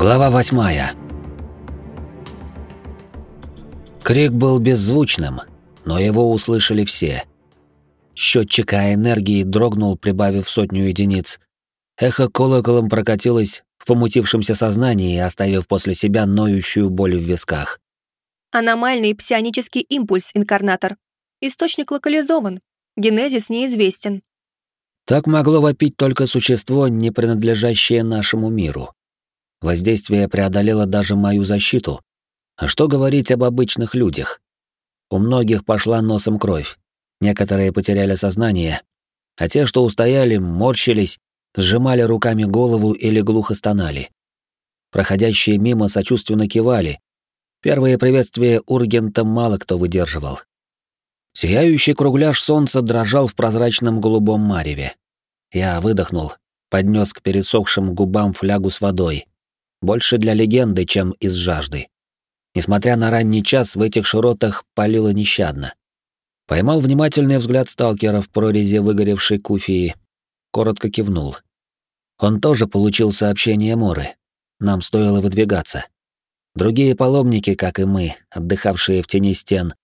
Глава восьмая. Крик был беззвучным, но его услышали все. Счетчик энергии дрогнул, прибавив сотню единиц. Эхо колоколом прокатилось в помутившемся сознании, оставив после себя ноющую боль в висках. Аномальный псионический импульс, инкарнатор. Источник локализован. Генезис неизвестен. Так могло вопить только существо, не принадлежащее нашему миру. Воздействие преодолело даже мою защиту. А что говорить об обычных людях? У многих пошла носом кровь. Некоторые потеряли сознание, а те, что устояли, морщились, сжимали руками голову или глухо стонали. Проходящие мимо сочувственно кивали. Первые приветствия Ургента мало кто выдерживал. Сияющий кругляш солнца дрожал в прозрачном голубом мареве. Я выдохнул, поднес к пересохшим губам флягу с водой, больше для легенды, чем из жажды. Несмотря на ранний час, в этих широтах палило нещадно. Поймал внимательный взгляд сталкера в прорези выгоревшей куфии. Коротко кивнул. Он тоже получил сообщение Моры. Нам стоило выдвигаться. Другие паломники, как и мы, отдыхавшие в тени стен,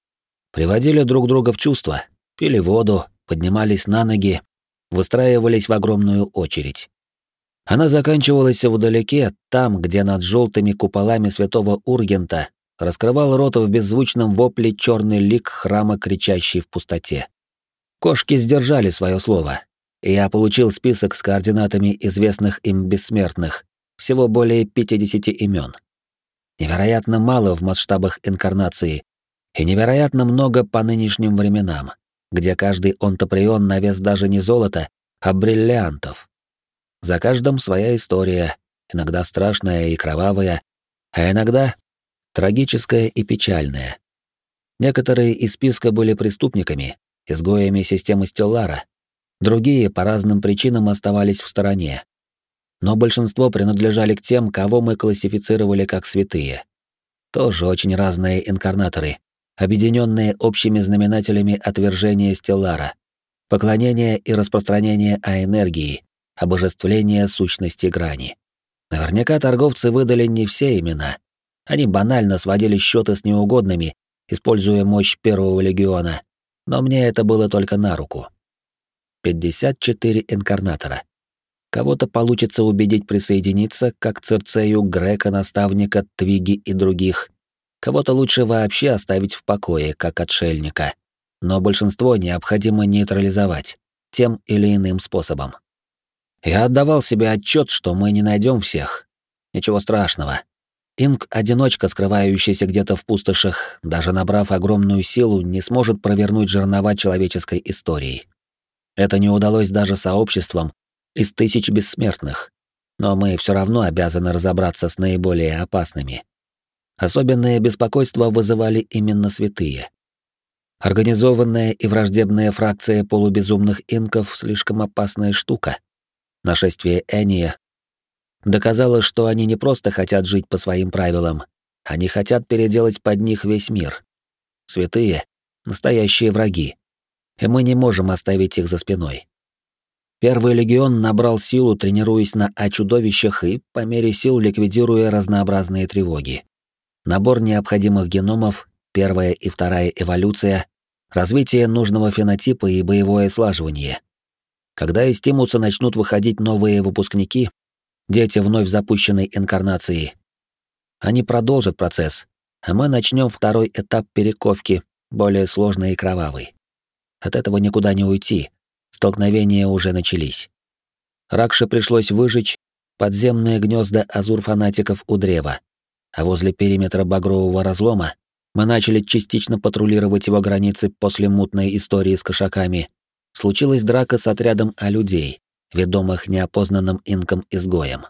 приводили друг друга в чувство, пили воду, поднимались на ноги, выстраивались в огромную очередь. Она заканчивалась вдалеке, там, где над желтыми куполами святого Ургента раскрывал рот в беззвучном вопле черный лик храма, кричащий в пустоте. Кошки сдержали свое слово, и я получил список с координатами известных им бессмертных, всего более 50 имен. Невероятно мало в масштабах инкарнации, и невероятно много по нынешним временам, где каждый онтоприон на вес даже не золота, а бриллиантов. За каждым своя история, иногда страшная и кровавая, а иногда трагическая и печальная. Некоторые из списка были преступниками, изгоями системы Стеллара, другие по разным причинам оставались в стороне. Но большинство принадлежали к тем, кого мы классифицировали как святые. Тоже очень разные инкарнаторы, объединенные общими знаменателями отвержения Стеллара, поклонения и распространения о энергии, обожествление сущности грани. Наверняка торговцы выдали не все имена. Они банально сводили счеты с неугодными, используя мощь первого легиона, но мне это было только на руку. 54 инкарнатора. Кого-то получится убедить присоединиться, как Церцею, Грека, наставника, Твиги и других. Кого-то лучше вообще оставить в покое, как отшельника. Но большинство необходимо нейтрализовать тем или иным способом. Я отдавал себе отчет, что мы не найдем всех. Ничего страшного. Инк-одиночка, скрывающийся где-то в пустошах, даже набрав огромную силу, не сможет провернуть жернова человеческой истории. Это не удалось даже сообществам из тысяч бессмертных. Но мы все равно обязаны разобраться с наиболее опасными. Особенное беспокойство вызывали именно святые. Организованная и враждебная фракция полубезумных инков слишком опасная штука. Нашествие Эния доказало, что они не просто хотят жить по своим правилам, они хотят переделать под них весь мир. Святые — настоящие враги, и мы не можем оставить их за спиной. Первый легион набрал силу, тренируясь на А-чудовищах и, по мере сил, ликвидируя разнообразные тревоги. Набор необходимых геномов, первая и вторая эволюция, развитие нужного фенотипа и боевое слаживание. Когда из Тимуса начнут выходить новые выпускники, дети вновь запущенной инкарнации, они продолжат процесс, а мы начнем второй этап перековки, более сложный и кровавый. От этого никуда не уйти, столкновения уже начались. Ракше пришлось выжечь подземные гнезда азур-фанатиков у древа, а возле периметра багрового разлома мы начали частично патрулировать его границы после мутной истории с кошаками случилась драка с отрядом А-людей, ведомых неопознанным инком-изгоем.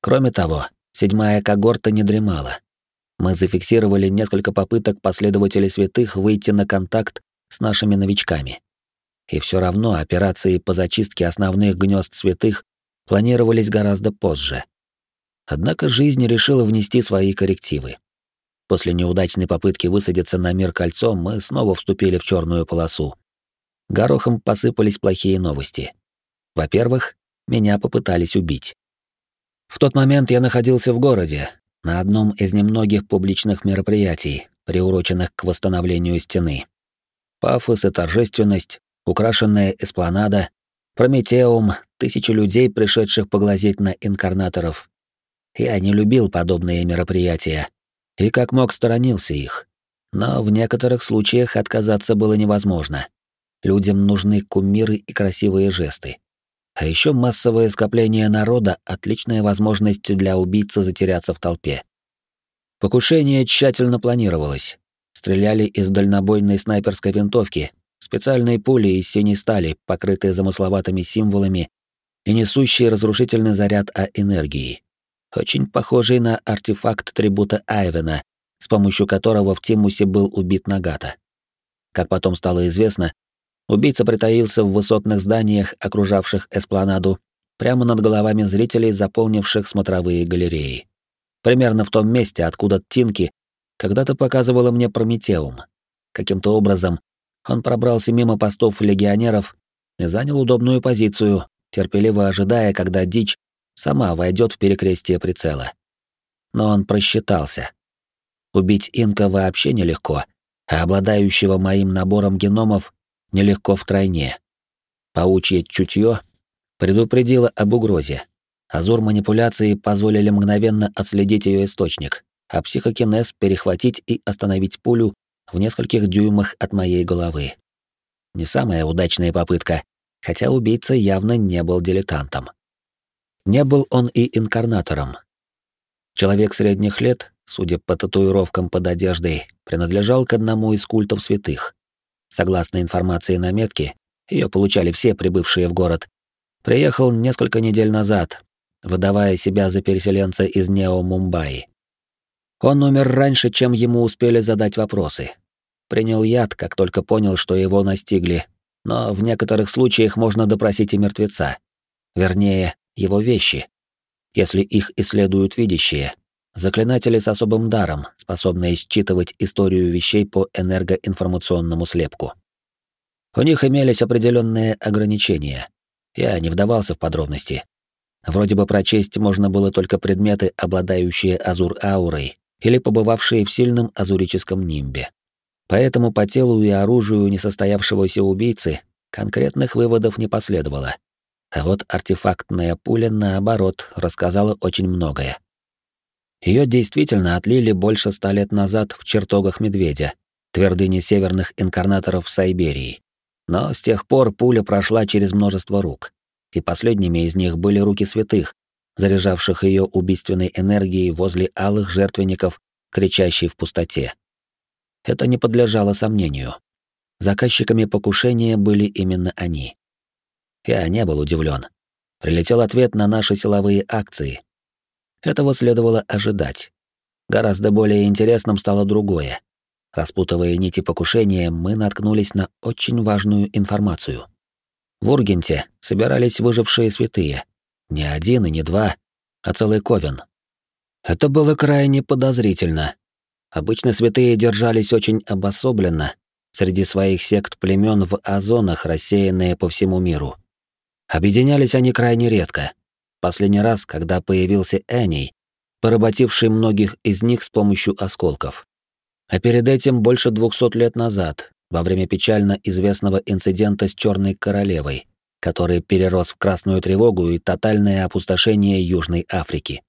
Кроме того, седьмая когорта не дремала. Мы зафиксировали несколько попыток последователей святых выйти на контакт с нашими новичками. И все равно операции по зачистке основных гнезд святых планировались гораздо позже. Однако жизнь решила внести свои коррективы. После неудачной попытки высадиться на мир кольцом мы снова вступили в черную полосу, горохом посыпались плохие новости. Во-первых, меня попытались убить. В тот момент я находился в городе, на одном из немногих публичных мероприятий, приуроченных к восстановлению стены. Пафос и торжественность, украшенная эспланада, Прометеум, тысячи людей, пришедших поглазеть на инкарнаторов. Я не любил подобные мероприятия и как мог сторонился их. Но в некоторых случаях отказаться было невозможно. Людям нужны кумиры и красивые жесты. А еще массовое скопление народа — отличная возможность для убийцы затеряться в толпе. Покушение тщательно планировалось. Стреляли из дальнобойной снайперской винтовки, специальные пули из синей стали, покрытые замысловатыми символами и несущие разрушительный заряд А-энергии. Очень похожий на артефакт трибута Айвена, с помощью которого в Тимусе был убит Нагата. Как потом стало известно, Убийца притаился в высотных зданиях, окружавших эспланаду, прямо над головами зрителей, заполнивших смотровые галереи. Примерно в том месте, откуда Тинки когда-то показывала мне Прометеум. Каким-то образом он пробрался мимо постов легионеров и занял удобную позицию, терпеливо ожидая, когда дичь сама войдет в перекрестие прицела. Но он просчитался. Убить инка вообще нелегко, а обладающего моим набором геномов нелегко втройне. Паучье чутье предупредило об угрозе. Азур манипуляции позволили мгновенно отследить ее источник, а психокинез перехватить и остановить пулю в нескольких дюймах от моей головы. Не самая удачная попытка, хотя убийца явно не был дилетантом. Не был он и инкарнатором. Человек средних лет, судя по татуировкам под одеждой, принадлежал к одному из культов святых. Согласно информации на метке, ее получали все прибывшие в город, приехал несколько недель назад, выдавая себя за переселенца из Нео-Мумбаи. Он умер раньше, чем ему успели задать вопросы. Принял яд, как только понял, что его настигли, но в некоторых случаях можно допросить и мертвеца. Вернее, его вещи, если их исследуют видящие. Заклинатели с особым даром, способные считывать историю вещей по энергоинформационному слепку. У них имелись определенные ограничения. Я не вдавался в подробности. Вроде бы прочесть можно было только предметы, обладающие азур-аурой или побывавшие в сильном азурическом нимбе. Поэтому по телу и оружию несостоявшегося убийцы конкретных выводов не последовало. А вот артефактная пуля, наоборот, рассказала очень многое. Ее действительно отлили больше ста лет назад в чертогах Медведя, твердыни северных инкарнаторов Сайберии. Но с тех пор пуля прошла через множество рук, и последними из них были руки святых, заряжавших ее убийственной энергией возле алых жертвенников, кричащей в пустоте. Это не подлежало сомнению. Заказчиками покушения были именно они. Я не был удивлен. Прилетел ответ на наши силовые акции, этого следовало ожидать. Гораздо более интересным стало другое. Распутывая нити покушения, мы наткнулись на очень важную информацию. В Ургенте собирались выжившие святые. Не один и не два, а целый ковен. Это было крайне подозрительно. Обычно святые держались очень обособленно, среди своих сект племен в озонах, рассеянные по всему миру. Объединялись они крайне редко — Последний раз, когда появился Эней, поработивший многих из них с помощью осколков. А перед этим больше двухсот лет назад, во время печально известного инцидента с Черной Королевой, который перерос в красную тревогу и тотальное опустошение Южной Африки.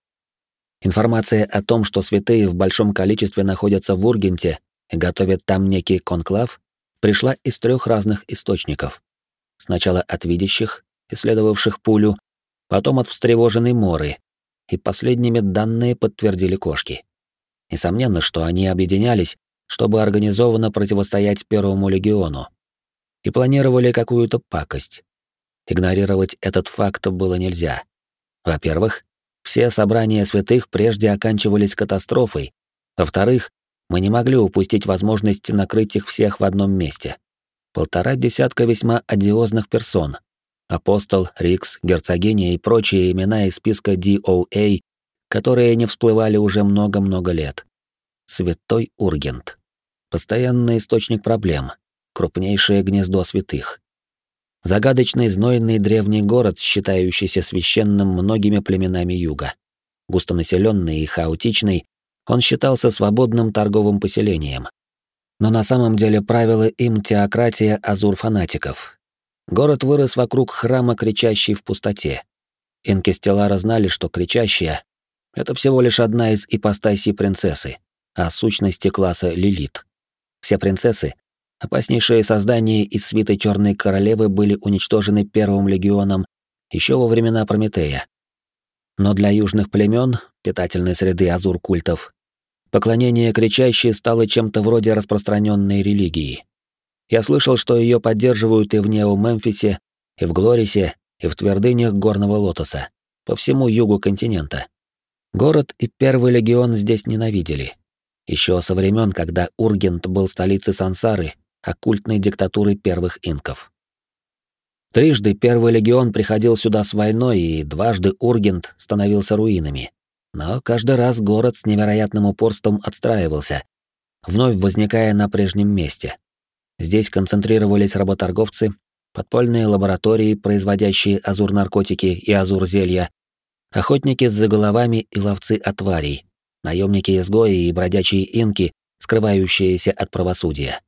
Информация о том, что святые в большом количестве находятся в Ургенте и готовят там некий конклав, пришла из трех разных источников. Сначала от видящих, исследовавших пулю, потом от встревоженной Моры, и последними данные подтвердили кошки. Несомненно, что они объединялись, чтобы организованно противостоять Первому легиону, и планировали какую-то пакость. Игнорировать этот факт было нельзя. Во-первых, все собрания святых прежде оканчивались катастрофой. Во-вторых, мы не могли упустить возможность накрыть их всех в одном месте. Полтора десятка весьма одиозных персон, Апостол, Рикс, Герцогиня и прочие имена из списка DOA, которые не всплывали уже много-много лет. Святой Ургент. Постоянный источник проблем. Крупнейшее гнездо святых. Загадочный знойный древний город, считающийся священным многими племенами юга. густонаселенный и хаотичный, он считался свободным торговым поселением. Но на самом деле правила им теократия азур-фанатиков. Город вырос вокруг храма, кричащий в пустоте. Инки Стеллара знали, что кричащая — это всего лишь одна из ипостасей принцессы, а сущности класса Лилит. Все принцессы, опаснейшие создания из свиты Черной Королевы, были уничтожены Первым Легионом еще во времена Прометея. Но для южных племен, питательной среды азур-культов, поклонение кричащей стало чем-то вроде распространенной религии. Я слышал, что ее поддерживают и в Нео-Мемфисе, и в Глорисе, и в твердынях Горного Лотоса, по всему югу континента. Город и Первый легион здесь ненавидели. Еще со времен, когда Ургент был столицей Сансары, оккультной диктатуры первых инков. Трижды Первый легион приходил сюда с войной, и дважды Ургент становился руинами. Но каждый раз город с невероятным упорством отстраивался, вновь возникая на прежнем месте. Здесь концентрировались работорговцы, подпольные лаборатории, производящие азур-наркотики и азур-зелья, охотники с заголовами и ловцы отварей, наемники-изгои и бродячие инки, скрывающиеся от правосудия.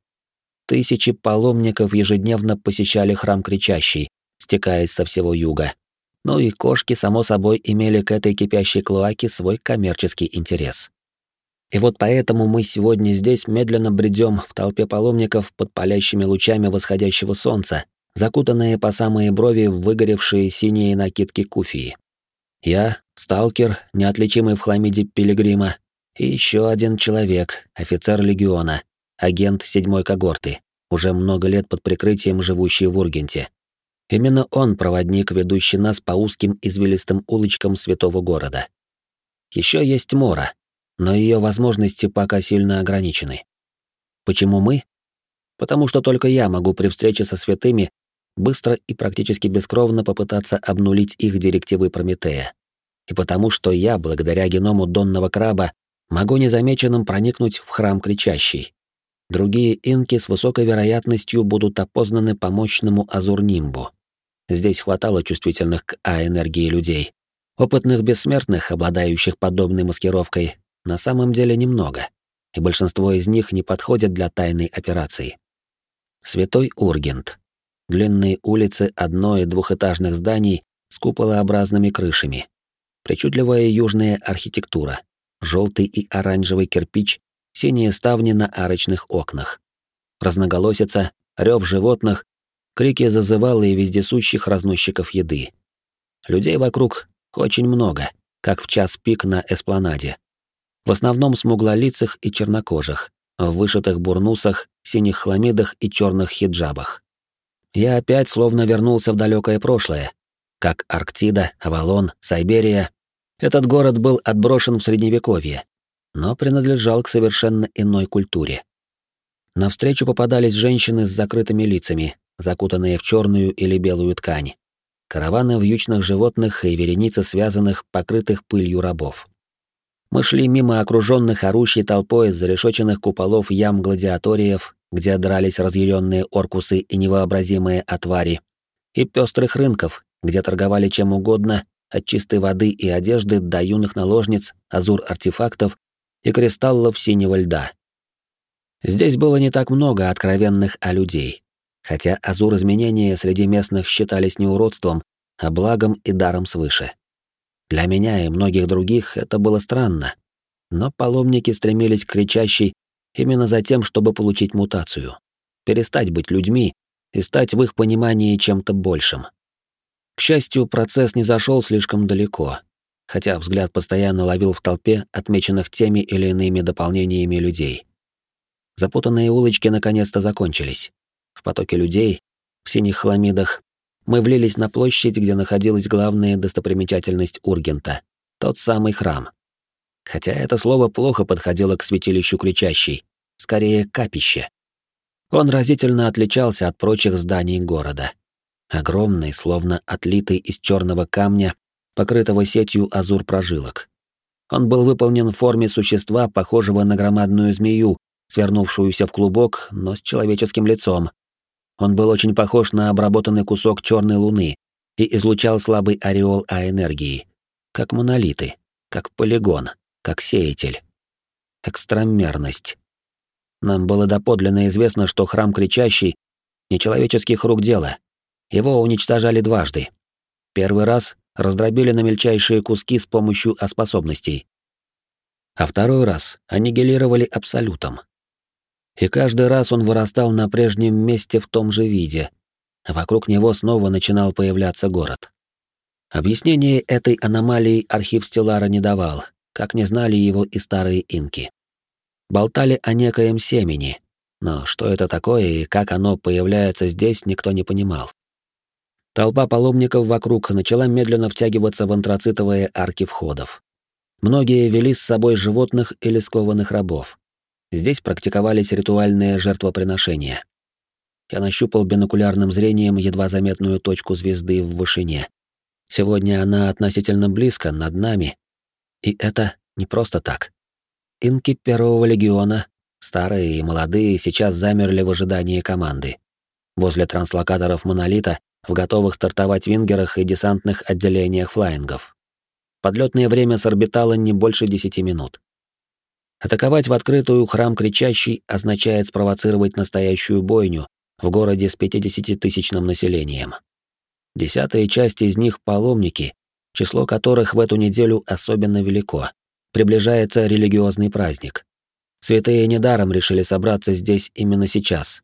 Тысячи паломников ежедневно посещали храм Кричащий, стекаясь со всего юга. Ну и кошки, само собой, имели к этой кипящей клоаке свой коммерческий интерес. И вот поэтому мы сегодня здесь медленно бредем в толпе паломников под палящими лучами восходящего солнца, закутанные по самые брови в выгоревшие синие накидки куфии. Я, сталкер, неотличимый в хламиде пилигрима, и еще один человек, офицер легиона, агент седьмой когорты, уже много лет под прикрытием живущий в Ургенте. Именно он проводник, ведущий нас по узким извилистым улочкам святого города. Еще есть Мора, но ее возможности пока сильно ограничены. Почему мы? Потому что только я могу при встрече со святыми быстро и практически бескровно попытаться обнулить их директивы Прометея. И потому что я, благодаря геному донного краба, могу незамеченным проникнуть в храм кричащий. Другие инки с высокой вероятностью будут опознаны по мощному азурнимбу. Здесь хватало чувствительных к А-энергии людей. Опытных бессмертных, обладающих подобной маскировкой, на самом деле немного, и большинство из них не подходят для тайной операции. Святой Ургент, длинные улицы одно- и двухэтажных зданий с куполообразными крышами, причудливая южная архитектура, желтый и оранжевый кирпич, синие ставни на арочных окнах, разноголосица, рев животных, крики зазывалы и вездесущих разносчиков еды. Людей вокруг очень много, как в час пик на эспланаде. В основном смуглолицых и чернокожих, в вышитых бурнусах, синих хламидах и черных хиджабах. Я опять словно вернулся в далекое прошлое. Как Арктида, Авалон, Сайберия. Этот город был отброшен в Средневековье, но принадлежал к совершенно иной культуре. Навстречу попадались женщины с закрытыми лицами, закутанные в черную или белую ткань. Караваны вьючных животных и вереницы связанных, покрытых пылью рабов. Мы шли мимо окруженных орущей толпой зарешоченных куполов ям гладиаториев где дрались разъяренные оркусы и невообразимые отвари, и пестрых рынков, где торговали чем угодно, от чистой воды и одежды до юных наложниц, азур-артефактов и кристаллов синего льда. Здесь было не так много откровенных о людей, хотя азур-изменения среди местных считались не уродством, а благом и даром свыше. Для меня и многих других это было странно, но паломники стремились к кричащей Именно за тем, чтобы получить мутацию. Перестать быть людьми и стать в их понимании чем-то большим. К счастью, процесс не зашел слишком далеко, хотя взгляд постоянно ловил в толпе отмеченных теми или иными дополнениями людей. Запутанные улочки наконец-то закончились. В потоке людей, в синих хламидах, мы влились на площадь, где находилась главная достопримечательность Ургента — тот самый храм хотя это слово плохо подходило к святилищу кричащей, скорее капище. Он разительно отличался от прочих зданий города. Огромный, словно отлитый из черного камня, покрытого сетью азур-прожилок. Он был выполнен в форме существа, похожего на громадную змею, свернувшуюся в клубок, но с человеческим лицом. Он был очень похож на обработанный кусок черной луны и излучал слабый ореол А-энергии, как монолиты, как полигон, как сеятель. Экстрамерность. Нам было доподлинно известно, что храм кричащий — нечеловеческих рук дело. Его уничтожали дважды. Первый раз раздробили на мельчайшие куски с помощью способностей. А второй раз аннигилировали абсолютом. И каждый раз он вырастал на прежнем месте в том же виде. Вокруг него снова начинал появляться город. Объяснение этой аномалии архив Стеллара не давал, как не знали его и старые инки. Болтали о некоем семени, но что это такое и как оно появляется здесь, никто не понимал. Толпа паломников вокруг начала медленно втягиваться в антрацитовые арки входов. Многие вели с собой животных или скованных рабов. Здесь практиковались ритуальные жертвоприношения. Я нащупал бинокулярным зрением едва заметную точку звезды в вышине. Сегодня она относительно близко, над нами. И это не просто так. Инки Первого Легиона, старые и молодые, сейчас замерли в ожидании команды. Возле транслокаторов Монолита, в готовых стартовать вингерах и десантных отделениях флайингов. Подлетное время с орбитала не больше десяти минут. Атаковать в открытую храм кричащий означает спровоцировать настоящую бойню в городе с 50-тысячным населением. Десятая часть из них — паломники, число которых в эту неделю особенно велико. Приближается религиозный праздник. Святые недаром решили собраться здесь именно сейчас.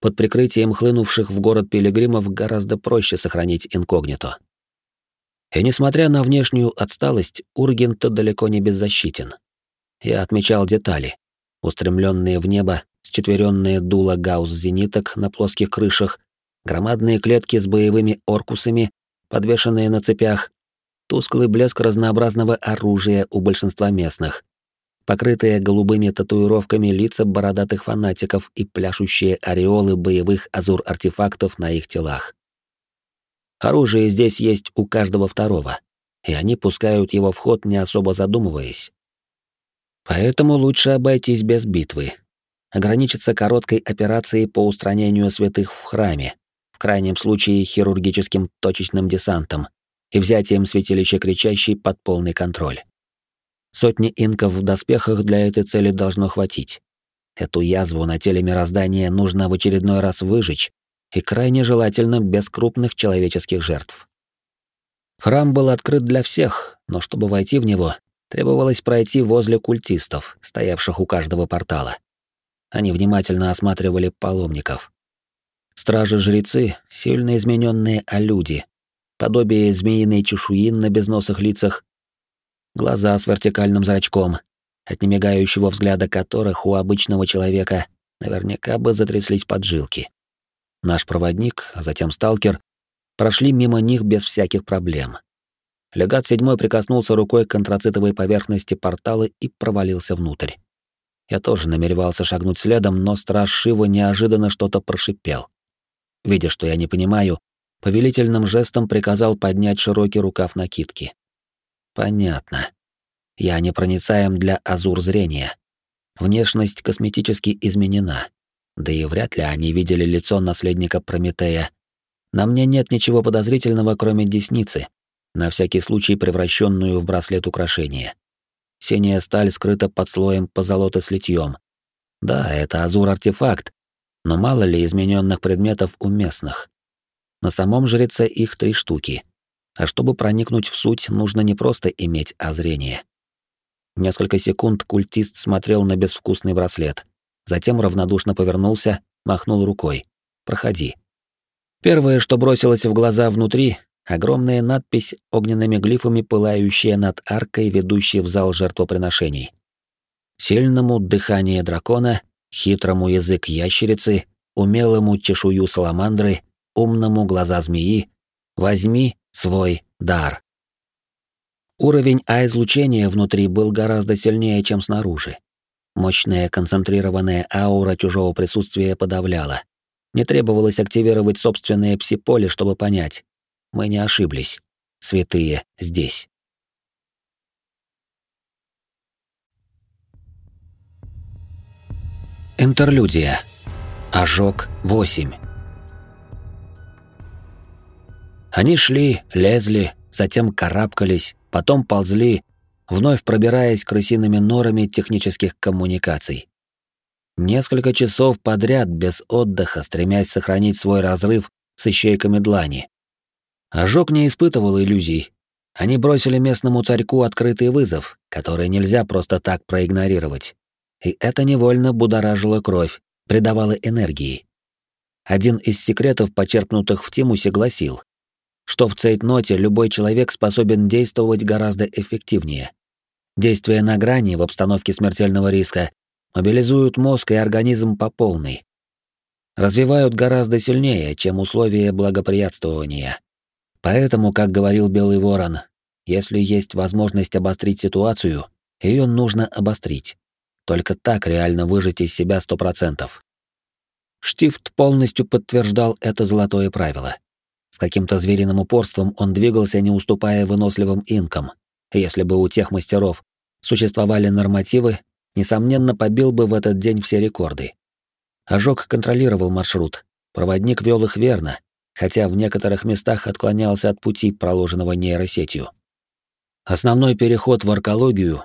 Под прикрытием хлынувших в город пилигримов гораздо проще сохранить инкогнито. И несмотря на внешнюю отсталость, Ургент далеко не беззащитен. Я отмечал детали. Устремленные в небо, счетверенные дула гаусс-зениток на плоских крышах, громадные клетки с боевыми оркусами, подвешенные на цепях, тусклый блеск разнообразного оружия у большинства местных, покрытые голубыми татуировками лица бородатых фанатиков и пляшущие ореолы боевых азур-артефактов на их телах. Оружие здесь есть у каждого второго, и они пускают его в ход, не особо задумываясь. Поэтому лучше обойтись без битвы. Ограничиться короткой операцией по устранению святых в храме, в крайнем случае хирургическим точечным десантом и взятием святилища кричащей под полный контроль. Сотни инков в доспехах для этой цели должно хватить. Эту язву на теле мироздания нужно в очередной раз выжечь, и крайне желательно без крупных человеческих жертв. Храм был открыт для всех, но чтобы войти в него, требовалось пройти возле культистов, стоявших у каждого портала. Они внимательно осматривали паломников. Стражи-жрецы — сильно измененные алюди, подобие змеиной чешуи на безносых лицах, глаза с вертикальным зрачком, от немигающего взгляда которых у обычного человека наверняка бы затряслись поджилки. Наш проводник, а затем сталкер, прошли мимо них без всяких проблем. Легат седьмой прикоснулся рукой к контрацитовой поверхности портала и провалился внутрь. Я тоже намеревался шагнуть следом, но страж Шива неожиданно что-то прошипел. Видя, что я не понимаю, повелительным жестом приказал поднять широкий рукав накидки. Понятно. Я непроницаем для азур зрения. Внешность косметически изменена. Да и вряд ли они видели лицо наследника Прометея. На мне нет ничего подозрительного, кроме десницы, на всякий случай превращенную в браслет украшения. Синяя сталь скрыта под слоем позолоты с литьем. Да, это азур-артефакт, но мало ли измененных предметов у местных. На самом жреце их три штуки. А чтобы проникнуть в суть, нужно не просто иметь озрение. Несколько секунд культист смотрел на безвкусный браслет, затем равнодушно повернулся, махнул рукой. «Проходи». Первое, что бросилось в глаза внутри, огромная надпись огненными глифами, пылающая над аркой, ведущей в зал жертвоприношений. Сильному дыхание дракона хитрому язык ящерицы, умелому чешую саламандры, умному глаза змеи, возьми свой дар. Уровень А-излучения внутри был гораздо сильнее, чем снаружи. Мощная концентрированная аура чужого присутствия подавляла. Не требовалось активировать собственное псиполе, чтобы понять. Мы не ошиблись. Святые здесь. Интерлюдия. Ожог 8. Они шли, лезли, затем карабкались, потом ползли, вновь пробираясь крысиными норами технических коммуникаций. Несколько часов подряд без отдыха, стремясь сохранить свой разрыв с ищейками длани. Ожог не испытывал иллюзий. Они бросили местному царьку открытый вызов, который нельзя просто так проигнорировать. И это невольно будоражило кровь, придавало энергии. Один из секретов, почерпнутых в Тимусе, гласил, что в цейтноте любой человек способен действовать гораздо эффективнее. Действия на грани в обстановке смертельного риска мобилизуют мозг и организм по полной. Развивают гораздо сильнее, чем условия благоприятствования. Поэтому, как говорил Белый Ворон, если есть возможность обострить ситуацию, ее нужно обострить. Только так реально выжить из себя сто процентов. Штифт полностью подтверждал это золотое правило. С каким-то звериным упорством он двигался, не уступая выносливым инкам. Если бы у тех мастеров существовали нормативы, несомненно, побил бы в этот день все рекорды. Ожог контролировал маршрут, проводник вел их верно, хотя в некоторых местах отклонялся от пути, проложенного нейросетью. Основной переход в аркологию,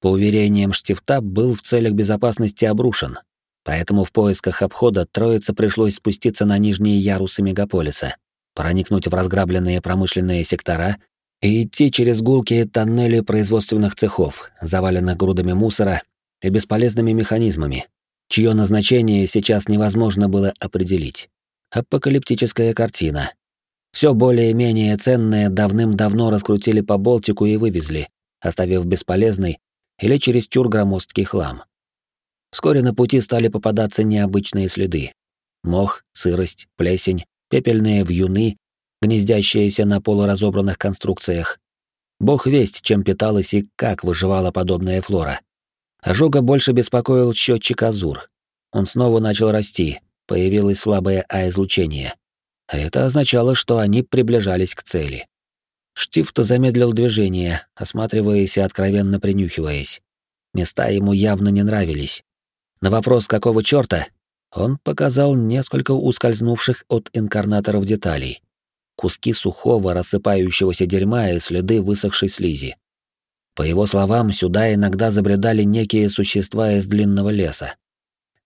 по уверениям Штифта, был в целях безопасности обрушен, поэтому в поисках обхода троице пришлось спуститься на нижние ярусы мегаполиса, проникнуть в разграбленные промышленные сектора и идти через гулкие тоннели производственных цехов, заваленных грудами мусора и бесполезными механизмами, чье назначение сейчас невозможно было определить. Апокалиптическая картина. Все более-менее ценное давным-давно раскрутили по Болтику и вывезли, оставив бесполезный или чересчур громоздкий хлам. Вскоре на пути стали попадаться необычные следы. Мох, сырость, плесень, пепельные вьюны, гнездящиеся на полуразобранных конструкциях. Бог весть, чем питалась и как выживала подобная флора. Ожога больше беспокоил счетчик Азур. Он снова начал расти, появилось слабое А-излучение. А это означало, что они приближались к цели. Штифт замедлил движение, осматриваясь и откровенно принюхиваясь. Места ему явно не нравились. На вопрос, какого чёрта, он показал несколько ускользнувших от инкарнаторов деталей. Куски сухого, рассыпающегося дерьма и следы высохшей слизи. По его словам, сюда иногда забредали некие существа из длинного леса.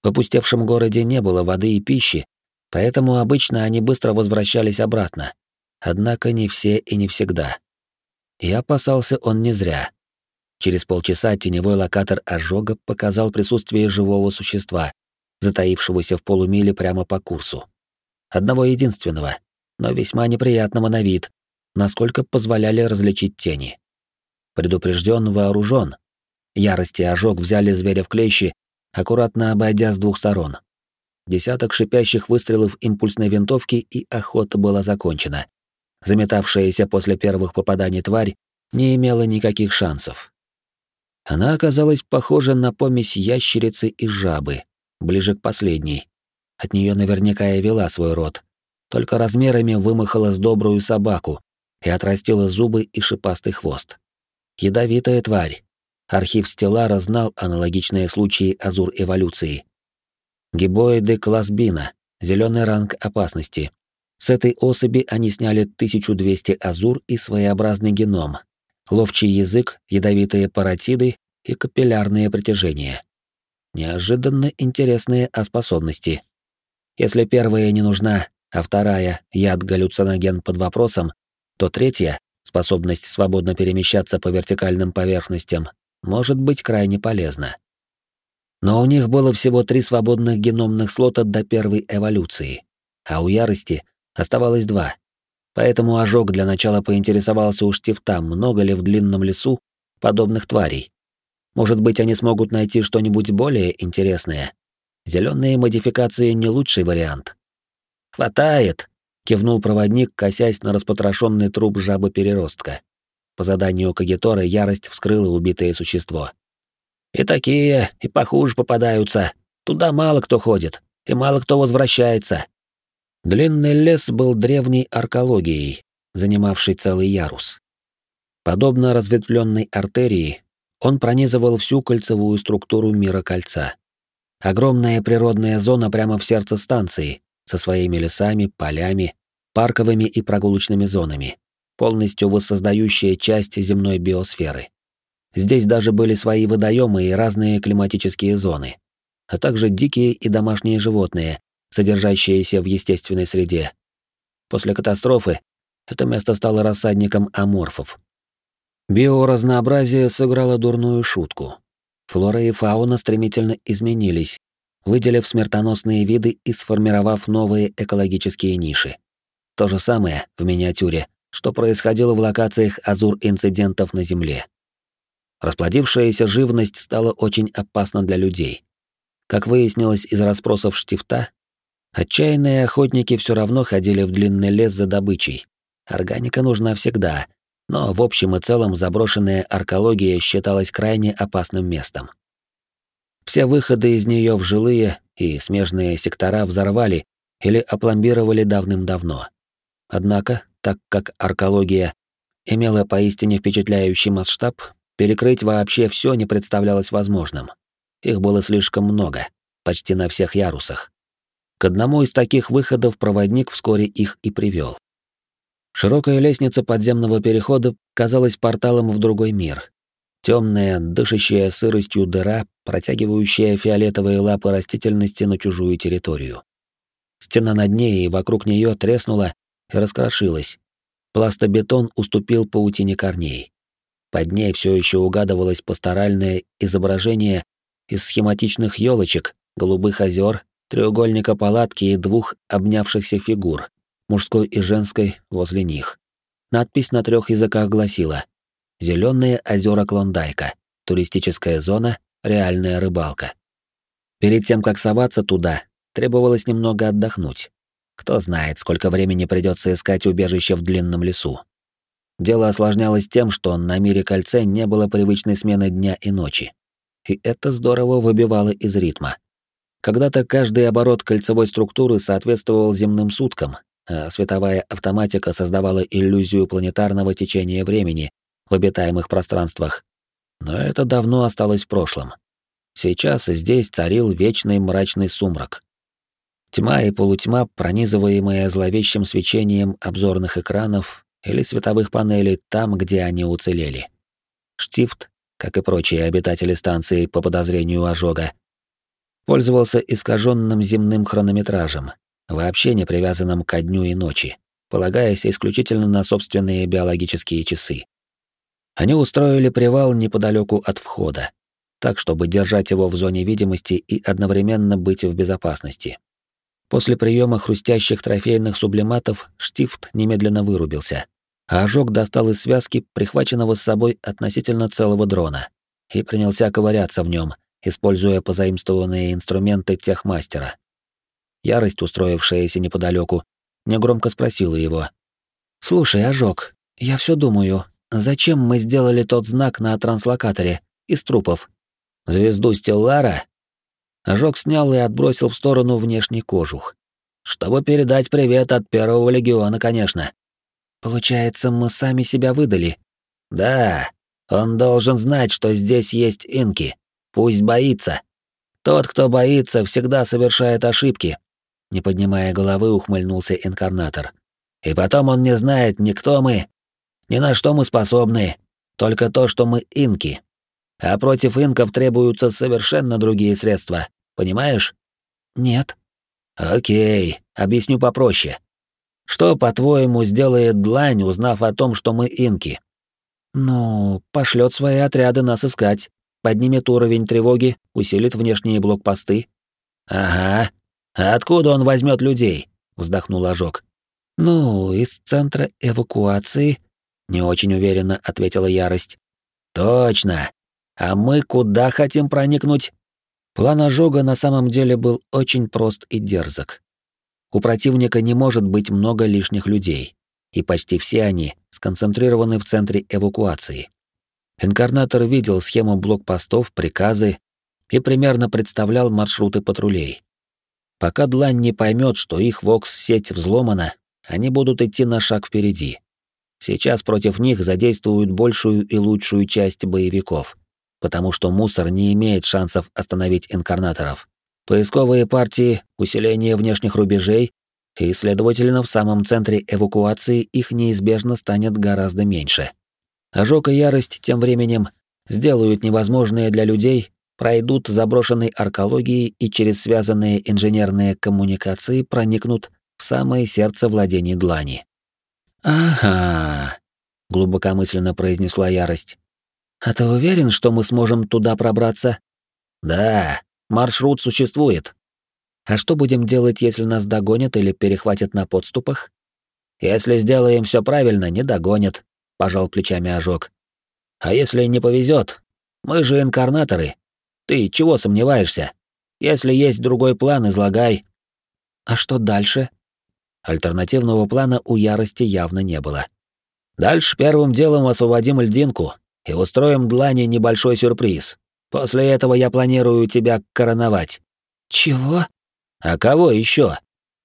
В опустевшем городе не было воды и пищи, поэтому обычно они быстро возвращались обратно. Однако не все и не всегда. И опасался он не зря. Через полчаса теневой локатор ожога показал присутствие живого существа, затаившегося в полумиле прямо по курсу. Одного единственного, но весьма неприятного на вид, насколько позволяли различить тени предупрежден, вооружен. Ярость и ожог взяли зверя в клещи, аккуратно обойдя с двух сторон. Десяток шипящих выстрелов импульсной винтовки, и охота была закончена. Заметавшаяся после первых попаданий тварь не имела никаких шансов. Она оказалась похожа на помесь ящерицы и жабы, ближе к последней. От нее наверняка и вела свой род, только размерами вымахала с добрую собаку и отрастила зубы и шипастый хвост. Ядовитая тварь. Архив Стеллара знал аналогичные случаи азур-эволюции. Гибоиды класс Бина, зеленый ранг опасности. С этой особи они сняли 1200 азур и своеобразный геном, ловчий язык, ядовитые паротиды и капиллярные притяжения. Неожиданно интересные о способности. Если первая не нужна, а вторая — яд-галлюциноген под вопросом, то третья способность свободно перемещаться по вертикальным поверхностям, может быть крайне полезна. Но у них было всего три свободных геномных слота до первой эволюции, а у ярости оставалось два. Поэтому ожог для начала поинтересовался у штифта, много ли в длинном лесу подобных тварей. Может быть, они смогут найти что-нибудь более интересное. Зеленые модификации не лучший вариант. Хватает, кивнул проводник, косясь на распотрошенный труп жабы-переростка. По заданию Кагитора ярость вскрыла убитое существо. «И такие, и похуже попадаются. Туда мало кто ходит, и мало кто возвращается». Длинный лес был древней аркологией, занимавшей целый ярус. Подобно разветвленной артерии, он пронизывал всю кольцевую структуру мира кольца. Огромная природная зона прямо в сердце станции, со своими лесами, полями, парковыми и прогулочными зонами, полностью воссоздающая часть земной биосферы. Здесь даже были свои водоемы и разные климатические зоны, а также дикие и домашние животные, содержащиеся в естественной среде. После катастрофы это место стало рассадником аморфов. Биоразнообразие сыграло дурную шутку. Флора и фауна стремительно изменились, выделив смертоносные виды и сформировав новые экологические ниши. То же самое в миниатюре, что происходило в локациях азур-инцидентов на Земле. Расплодившаяся живность стала очень опасна для людей. Как выяснилось из расспросов Штифта, отчаянные охотники все равно ходили в длинный лес за добычей. Органика нужна всегда, но в общем и целом заброшенная аркология считалась крайне опасным местом. Все выходы из нее в жилые и смежные сектора взорвали или опломбировали давным-давно. Однако, так как аркология имела поистине впечатляющий масштаб, перекрыть вообще все не представлялось возможным. Их было слишком много, почти на всех ярусах. К одному из таких выходов проводник вскоре их и привел. Широкая лестница подземного перехода казалась порталом в другой мир. Темная, дышащая сыростью дыра, протягивающая фиолетовые лапы растительности на чужую территорию. Стена над ней и вокруг нее треснула и раскрошилась. Пластобетон уступил паутине корней. Под ней все еще угадывалось пасторальное изображение из схематичных елочек, голубых озер, треугольника палатки и двух обнявшихся фигур, мужской и женской, возле них. Надпись на трех языках гласила «Зеленые озера Клондайка. Туристическая зона. Реальная рыбалка». Перед тем, как соваться туда, требовалось немного отдохнуть. Кто знает, сколько времени придется искать убежище в длинном лесу. Дело осложнялось тем, что на мире кольце не было привычной смены дня и ночи. И это здорово выбивало из ритма. Когда-то каждый оборот кольцевой структуры соответствовал земным суткам, а световая автоматика создавала иллюзию планетарного течения времени в обитаемых пространствах. Но это давно осталось в прошлом. Сейчас здесь царил вечный мрачный сумрак. Тьма и полутьма, пронизываемая зловещим свечением обзорных экранов или световых панелей там, где они уцелели. Штифт, как и прочие обитатели станции по подозрению ожога, пользовался искаженным земным хронометражем, вообще не привязанным ко дню и ночи, полагаясь исключительно на собственные биологические часы. Они устроили привал неподалеку от входа, так чтобы держать его в зоне видимости и одновременно быть в безопасности. После приема хрустящих трофейных сублиматов Штифт немедленно вырубился, а ожог достал из связки прихваченного с собой относительно целого дрона и принялся ковыряться в нем, используя позаимствованные инструменты техмастера. Ярость, устроившаяся неподалеку, негромко спросила его. «Слушай, Ожог, я все думаю, зачем мы сделали тот знак на транслокаторе из трупов? Звезду Стеллара?» Ожог снял и отбросил в сторону внешний кожух. «Чтобы передать привет от Первого Легиона, конечно». «Получается, мы сами себя выдали?» «Да, он должен знать, что здесь есть инки. Пусть боится. Тот, кто боится, всегда совершает ошибки, не поднимая головы, ухмыльнулся инкарнатор. И потом он не знает ни кто мы, ни на что мы способны, только то, что мы инки. А против инков требуются совершенно другие средства, понимаешь? Нет. Окей, объясню попроще. Что, по-твоему, сделает Длань, узнав о том, что мы инки? Ну, пошлет свои отряды нас искать, поднимет уровень тревоги, усилит внешние блокпосты. Ага, а откуда он возьмет людей? вздохнул ожог. Ну, из центра эвакуации, не очень уверенно ответила ярость. Точно. А мы куда хотим проникнуть? План ожога на самом деле был очень прост и дерзок. У противника не может быть много лишних людей, и почти все они сконцентрированы в центре эвакуации. Инкарнатор видел схему блокпостов, приказы и примерно представлял маршруты патрулей. Пока Длань не поймет, что их вокс-сеть взломана, они будут идти на шаг впереди. Сейчас против них задействуют большую и лучшую часть боевиков, потому что мусор не имеет шансов остановить инкарнаторов. Поисковые партии, усиление внешних рубежей, и, следовательно, в самом центре эвакуации их неизбежно станет гораздо меньше. Ожог и ярость тем временем сделают невозможное для людей, пройдут заброшенной аркологией и через связанные инженерные коммуникации проникнут в самое сердце владений Длани. «Ага», — глубокомысленно произнесла ярость. «А ты уверен, что мы сможем туда пробраться?» «Да, маршрут существует». «А что будем делать, если нас догонят или перехватят на подступах?» «Если сделаем все правильно, не догонят», — пожал плечами ожог. «А если не повезет? Мы же инкарнаторы. Ты чего сомневаешься? Если есть другой план, излагай». «А что дальше?» Альтернативного плана у ярости явно не было. «Дальше первым делом освободим льдинку и устроим Длане небольшой сюрприз. После этого я планирую тебя короновать». «Чего?» «А кого еще?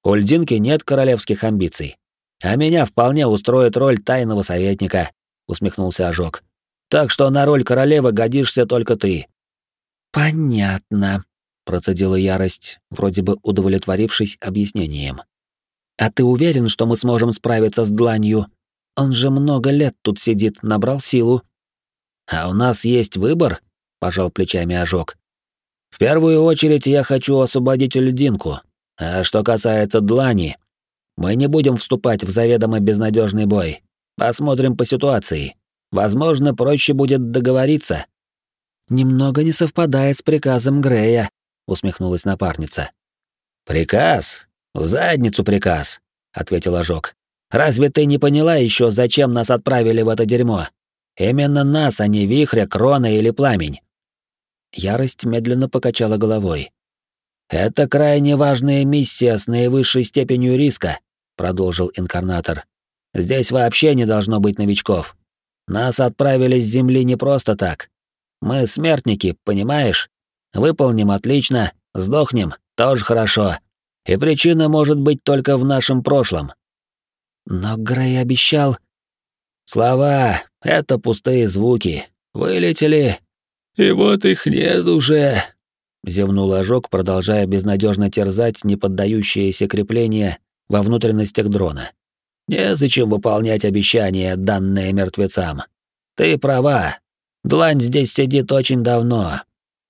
У льдинки нет королевских амбиций. А меня вполне устроит роль тайного советника», — усмехнулся Ожог. «Так что на роль королевы годишься только ты». «Понятно», — процедила ярость, вроде бы удовлетворившись объяснением. «А ты уверен, что мы сможем справиться с дланью? Он же много лет тут сидит, набрал силу». «А у нас есть выбор?» — пожал плечами ожог. «В первую очередь я хочу освободить льдинку. А что касается длани, мы не будем вступать в заведомо безнадежный бой. Посмотрим по ситуации. Возможно, проще будет договориться». «Немного не совпадает с приказом Грея», — усмехнулась напарница. «Приказ? «В задницу приказ», — ответил Ожог. «Разве ты не поняла еще, зачем нас отправили в это дерьмо? Именно нас, а не вихря, крона или пламень». Ярость медленно покачала головой. «Это крайне важная миссия с наивысшей степенью риска», — продолжил инкарнатор. «Здесь вообще не должно быть новичков. Нас отправили с Земли не просто так. Мы смертники, понимаешь? Выполним отлично, сдохнем, тоже хорошо. И причина может быть только в нашем прошлом. Но Грей обещал... Слова — это пустые звуки. Вылетели. И вот их нет уже. Зевнул ожог, продолжая безнадежно терзать неподдающиеся крепления во внутренностях дрона. Незачем выполнять обещания, данные мертвецам. Ты права. Длань здесь сидит очень давно.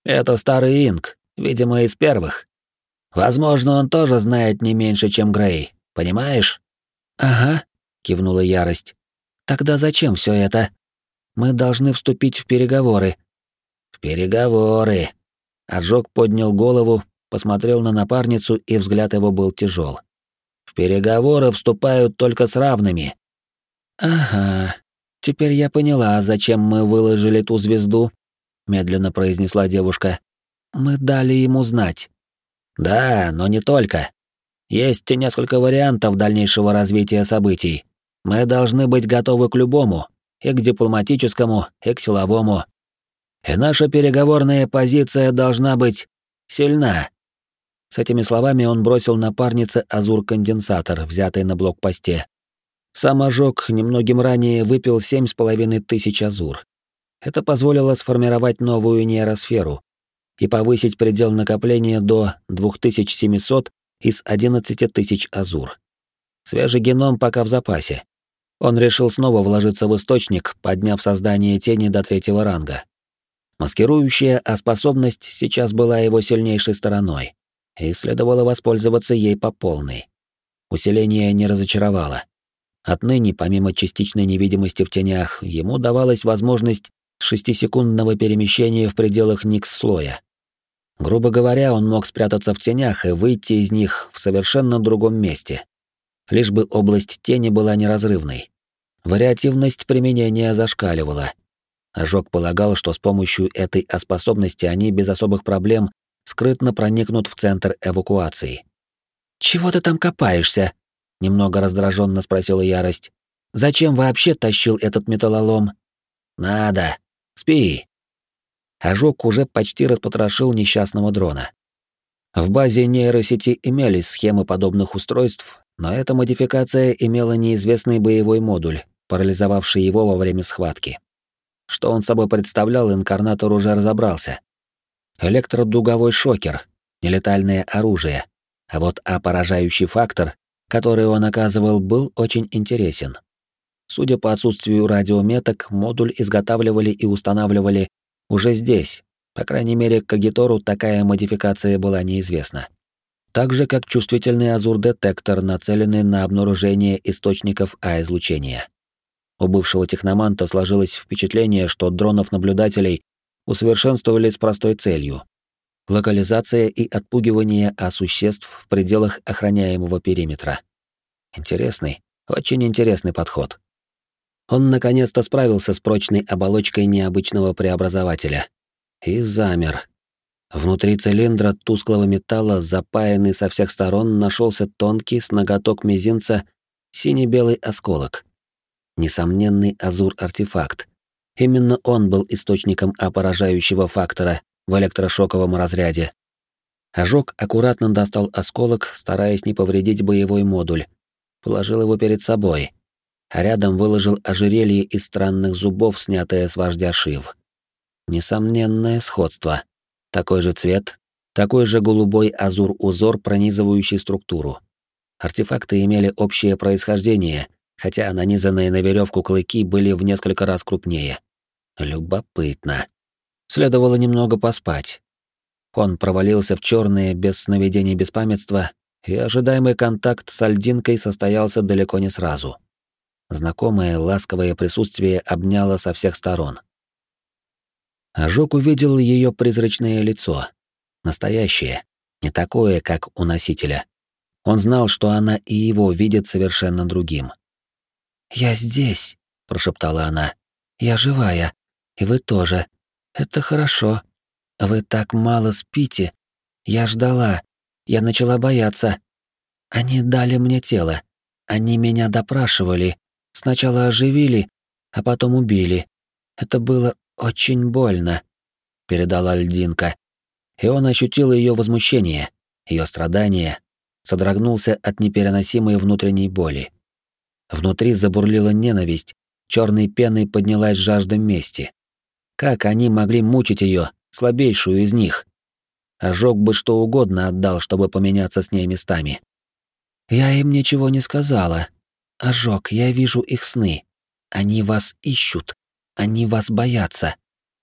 Это старый инк, видимо, из первых. Возможно, он тоже знает не меньше, чем Грей, понимаешь? Ага, кивнула ярость. Тогда зачем все это? Мы должны вступить в переговоры. В переговоры. Ожог поднял голову, посмотрел на напарницу, и взгляд его был тяжел. В переговоры вступают только с равными. Ага. Теперь я поняла, зачем мы выложили ту звезду, медленно произнесла девушка. Мы дали ему знать. Да, но не только. Есть несколько вариантов дальнейшего развития событий. Мы должны быть готовы к любому, и к дипломатическому, и к силовому. И наша переговорная позиция должна быть сильна. С этими словами он бросил напарнице азур-конденсатор, взятый на блокпосте. Сам ожог немногим ранее выпил семь с половиной тысяч азур. Это позволило сформировать новую нейросферу, и повысить предел накопления до 2700 из 11 тысяч азур. Свежий геном пока в запасе. Он решил снова вложиться в источник, подняв создание тени до третьего ранга. Маскирующая а способность сейчас была его сильнейшей стороной, и следовало воспользоваться ей по полной. Усиление не разочаровало. Отныне, помимо частичной невидимости в тенях, ему давалась возможность шестисекундного перемещения в пределах никс-слоя. Грубо говоря, он мог спрятаться в тенях и выйти из них в совершенно другом месте. Лишь бы область тени была неразрывной. Вариативность применения зашкаливала. Ожог полагал, что с помощью этой способности они без особых проблем скрытно проникнут в центр эвакуации. «Чего ты там копаешься?» — немного раздраженно спросила Ярость. «Зачем вообще тащил этот металлолом?» «Надо. Спи. Ожог уже почти распотрошил несчастного дрона. В базе нейросети имелись схемы подобных устройств, но эта модификация имела неизвестный боевой модуль, парализовавший его во время схватки. Что он собой представлял, инкарнатор уже разобрался. Электродуговой шокер, нелетальное оружие, а вот а поражающий фактор, который он оказывал, был очень интересен. Судя по отсутствию радиометок, модуль изготавливали и устанавливали уже здесь. По крайней мере, Кагитору такая модификация была неизвестна. Так же, как чувствительный азур-детектор, нацеленный на обнаружение источников А-излучения. У бывшего техноманта сложилось впечатление, что дронов-наблюдателей усовершенствовали с простой целью — локализация и отпугивание А-существ в пределах охраняемого периметра. Интересный, очень интересный подход. Он наконец-то справился с прочной оболочкой необычного преобразователя. И замер. Внутри цилиндра тусклого металла, запаянный со всех сторон, нашелся тонкий с ноготок мизинца сине-белый осколок. Несомненный азур-артефакт. Именно он был источником опоражающего фактора в электрошоковом разряде. Ожог аккуратно достал осколок, стараясь не повредить боевой модуль. Положил его перед собой — а рядом выложил ожерелье из странных зубов, снятое с вождя Шив. Несомненное сходство. Такой же цвет, такой же голубой азур-узор, пронизывающий структуру. Артефакты имели общее происхождение, хотя нанизанные на веревку клыки были в несколько раз крупнее. Любопытно. Следовало немного поспать. Он провалился в черное без сновидений беспамятства, и ожидаемый контакт с Альдинкой состоялся далеко не сразу. Знакомое ласковое присутствие обняло со всех сторон. Ожог увидел ее призрачное лицо. Настоящее, не такое, как у носителя. Он знал, что она и его видит совершенно другим. «Я здесь», — прошептала она. «Я живая. И вы тоже. Это хорошо. Вы так мало спите. Я ждала. Я начала бояться. Они дали мне тело. Они меня допрашивали. Сначала оживили, а потом убили. Это было очень больно, передала Льдинка. И он ощутил ее возмущение, ее страдание, содрогнулся от непереносимой внутренней боли. Внутри забурлила ненависть, черной пеной поднялась жажда мести. Как они могли мучить ее, слабейшую из них? Ожог бы что угодно отдал, чтобы поменяться с ней местами. Я им ничего не сказала, Ожог, я вижу их сны. Они вас ищут. Они вас боятся.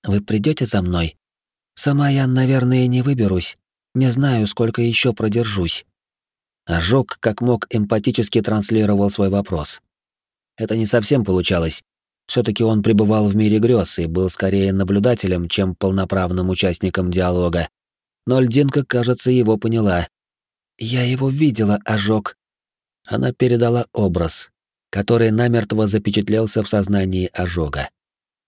Вы придете за мной? Сама я, наверное, не выберусь. Не знаю, сколько еще продержусь. Ожог, как мог, эмпатически транслировал свой вопрос. Это не совсем получалось. все таки он пребывал в мире грез и был скорее наблюдателем, чем полноправным участником диалога. Но Льдинка, кажется, его поняла. «Я его видела, Ожог. Она передала образ, который намертво запечатлелся в сознании ожога.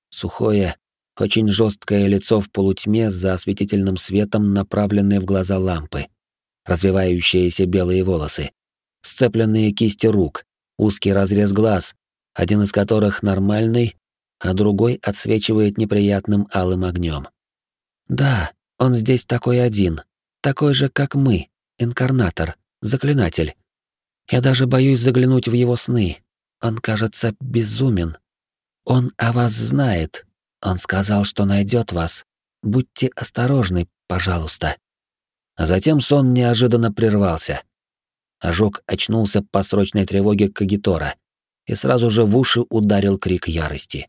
Сухое, очень жесткое лицо в полутьме за осветительным светом, направленное в глаза лампы, развивающиеся белые волосы, сцепленные кисти рук, узкий разрез глаз, один из которых нормальный, а другой отсвечивает неприятным алым огнем. Да, он здесь такой один, такой же, как мы, инкарнатор, заклинатель. Я даже боюсь заглянуть в его сны. Он, кажется, безумен. Он о вас знает. Он сказал, что найдет вас. Будьте осторожны, пожалуйста. А затем сон неожиданно прервался. Ожог очнулся по срочной тревоге Кагитора и сразу же в уши ударил крик ярости.